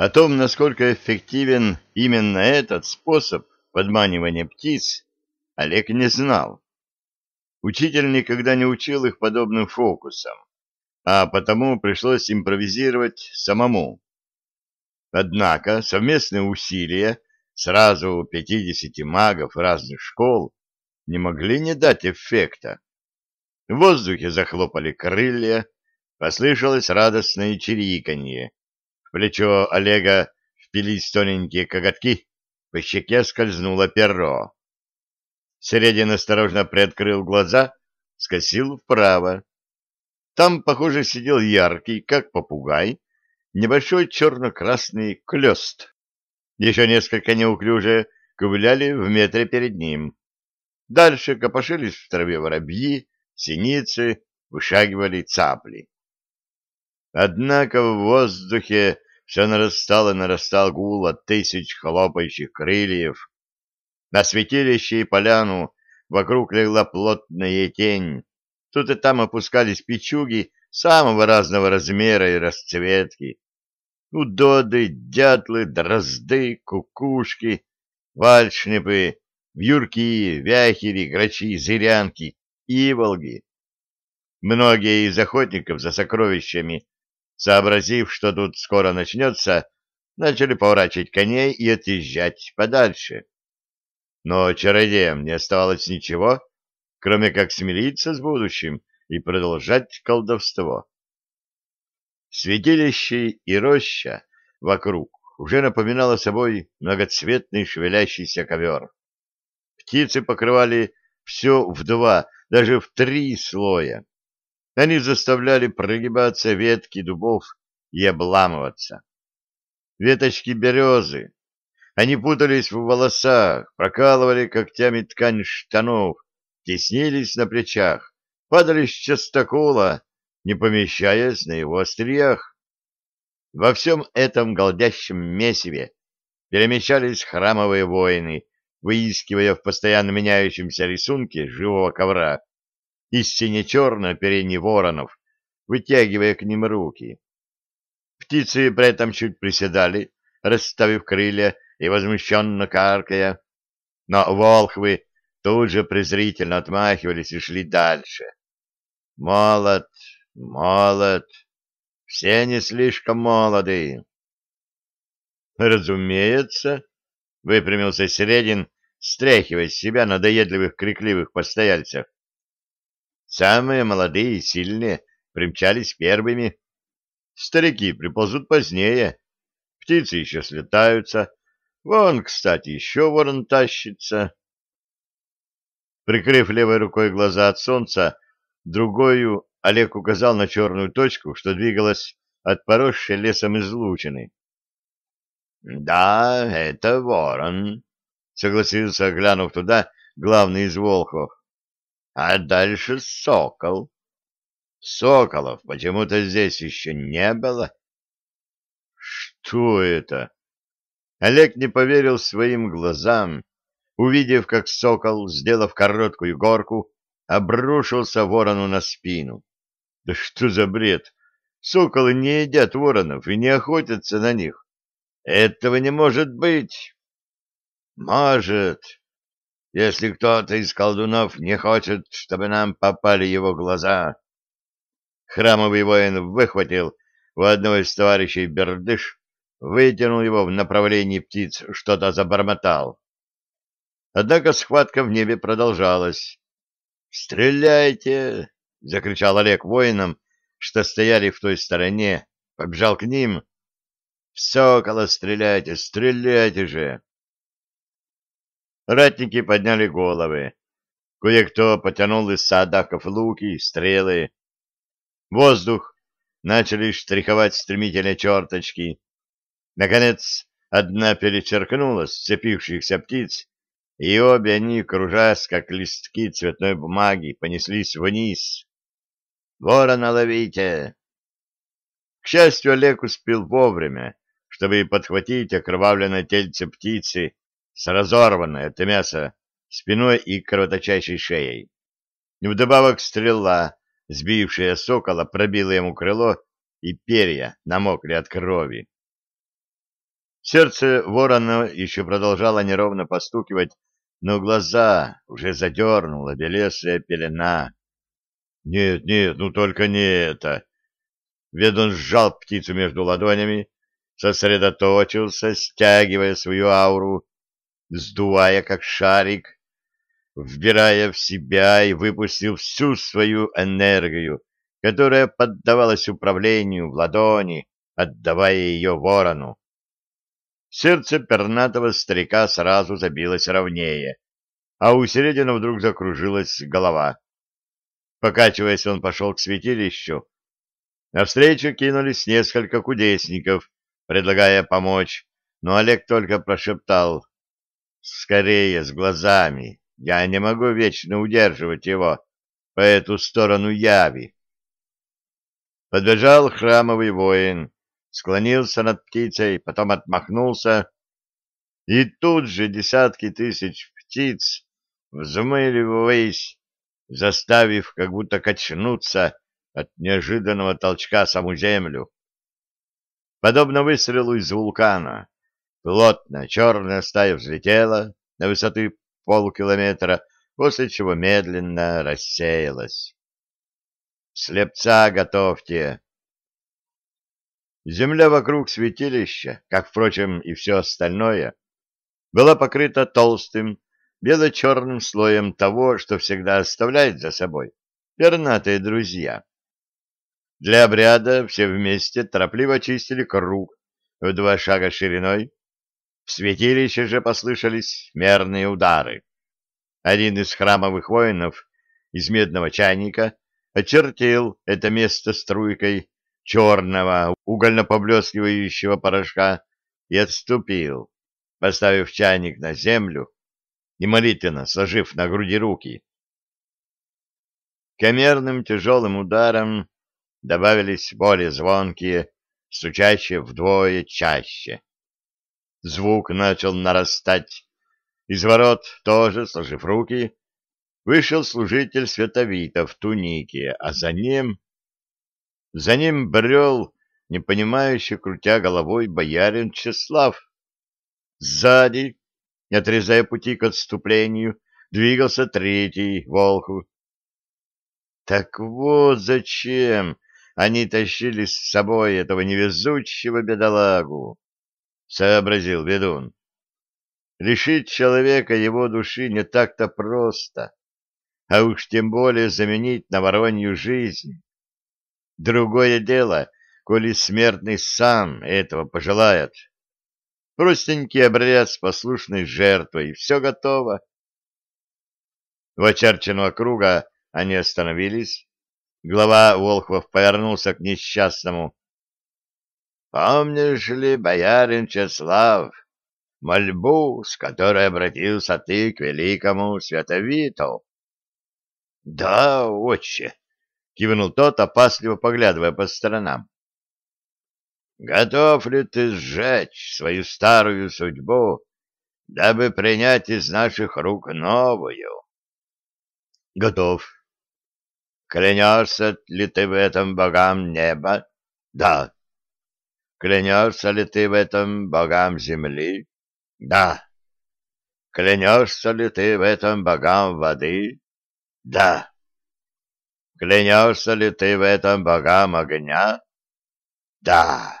О том, насколько эффективен именно этот способ подманивания птиц, Олег не знал. Учитель никогда не учил их подобным фокусам, а потому пришлось импровизировать самому. Однако совместные усилия сразу 50 магов разных школ не могли не дать эффекта. В воздухе захлопали крылья, послышалось радостное чириканье. Плечо Олега впились тоненькие коготки, по щеке скользнуло перо. Середин осторожно приоткрыл глаза, скосил вправо. Там, похоже, сидел яркий, как попугай, небольшой черно-красный клёст. Еще несколько неуклюже ковыляли в метре перед ним. Дальше копошились в траве воробьи, синицы, вышагивали цапли. Однако в воздухе все нарастало и нарастал гул от тысяч хлопающих крыльев. На святилище и поляну вокруг легла плотная тень. Тут и там опускались печуги самого разного размера и расцветки. Удоды, дятлы, дрозды, кукушки, вальшнепы, вьюрки, вяхери, грачи, зырянки, иволги. Многие из охотников за сокровищами сообразив, что тут скоро начнется, начали поворачивать коней и отъезжать подальше. Но чародеям не оставалось ничего, кроме как смириться с будущим и продолжать колдовство. Святилище и роща вокруг уже напоминало собой многоцветный шевелящийся ковер. Птицы покрывали все в два, даже в три слоя. Они заставляли прогибаться ветки дубов и обламываться. Веточки березы. Они путались в волосах, прокалывали когтями ткань штанов, теснились на плечах, падали с частокола, не помещаясь на его остриях. Во всем этом голдящем месиве перемещались храмовые воины, выискивая в постоянно меняющемся рисунке живого ковра и сине-черно оперение воронов, вытягивая к ним руки. Птицы при этом чуть приседали, расставив крылья и возмущенно каркая, но волхвы тут же презрительно отмахивались и шли дальше. Молод, молод, все не слишком молоды. Разумеется, выпрямился Середин, стряхивая с себя надоедливых крикливых постояльцев. Самые молодые и сильные примчались первыми. Старики приползут позднее. Птицы еще слетаются. Вон, кстати, еще ворон тащится. Прикрыв левой рукой глаза от солнца, другую Олег указал на черную точку, что двигалась от поросшей лесом излучины. — Да, это ворон, — согласился, глянув туда, главный из волхов. А дальше сокол. Соколов почему-то здесь еще не было. Что это? Олег не поверил своим глазам, увидев, как сокол, сделав короткую горку, обрушился ворону на спину. Да что за бред? Соколы не едят воронов и не охотятся на них. Этого не может быть. Может, если кто-то из колдунов не хочет, чтобы нам попали его глаза. Храмовый воин выхватил у одного из товарищей бердыш, вытянул его в направлении птиц, что-то забормотал. Однако схватка в небе продолжалась. «Стреляйте!» — закричал Олег воинам, что стояли в той стороне, побежал к ним. «В сокола стреляйте, стреляйте же!» Ратники подняли головы. Кое-кто потянул из садаков луки, стрелы. Воздух начали штриховать стремительные черточки. Наконец, одна перечеркнула сцепившихся птиц, и обе они, кружась, как листки цветной бумаги, понеслись вниз. «Ворона ловите!» К счастью, Олег успел вовремя, чтобы подхватить окровавленное тельце птицы с разорванной от мяса спиной и кровоточащей шеей. Вдобавок стрела, сбившая сокола, пробила ему крыло, и перья намокли от крови. Сердце ворона еще продолжало неровно постукивать, но глаза уже задернула белесая пелена. Нет, нет, ну только не это. Ведун сжал птицу между ладонями, сосредоточился, стягивая свою ауру, сдувая как шарик, вбирая в себя и выпустил всю свою энергию, которая поддавалась управлению в ладони, отдавая ее ворону. Сердце пернатого старика сразу забилось ровнее, а у середины вдруг закружилась голова. Покачиваясь, он пошел к святилищу. Навстречу кинулись несколько кудесников, предлагая помочь, но Олег только прошептал «Скорее, с глазами! Я не могу вечно удерживать его по эту сторону яви!» Подбежал храмовый воин, склонился над птицей, потом отмахнулся, и тут же десятки тысяч птиц взмыли ввысь, заставив как будто качнуться от неожиданного толчка саму землю. Подобно выстрелу из вулкана, плотно черная стая взлетела на высоты полкилометра, после чего медленно рассеялась. «Слепца готовьте!» Земля вокруг святилища, как, впрочем, и все остальное, была покрыта толстым, бело-черным слоем того, что всегда оставляет за собой пернатые друзья. Для обряда все вместе торопливо чистили круг в два шага шириной. В святилище же послышались мерные удары. Один из храмовых воинов из медного чайника очертил это место струйкой черного угольно-поблескивающего порошка и отступил, поставив чайник на землю и молитвенно сложив на груди руки. Камерным тяжелым ударом добавились более звонкие, стучащие вдвое чаще. Звук начал нарастать. Из ворот тоже, сложив руки, вышел служитель световита в тунике, а за ним... За ним брел, непонимающе крутя головой, боярин Чеслав. Сзади, отрезая пути к отступлению, двигался третий Волху. Так вот зачем они тащили с собой этого невезучего бедолагу, — сообразил ведун. Лишить человека его души не так-то просто, а уж тем более заменить на воронью жизнь. Другое дело, коли смертный сам этого пожелает. Простенький обряд с послушной жертвой, все готово. В очерченного круга они остановились. Глава Волхвов повернулся к несчастному. — Помнишь ли, боярин Чеслав, мольбу, с которой обратился ты к великому святовиту? — Да, отче, — кивнул тот, опасливо поглядывая по сторонам. — Готов ли ты сжечь свою старую судьбу, дабы принять из наших рук новую? — Готов. — Клянешься ли ты в этом богам неба? — Да. — Клянешься ли ты в этом богам земли? — Да. — Клянешься ли ты в этом богам воды? — Да. Клянешься ли ты в этом богам огня? Да.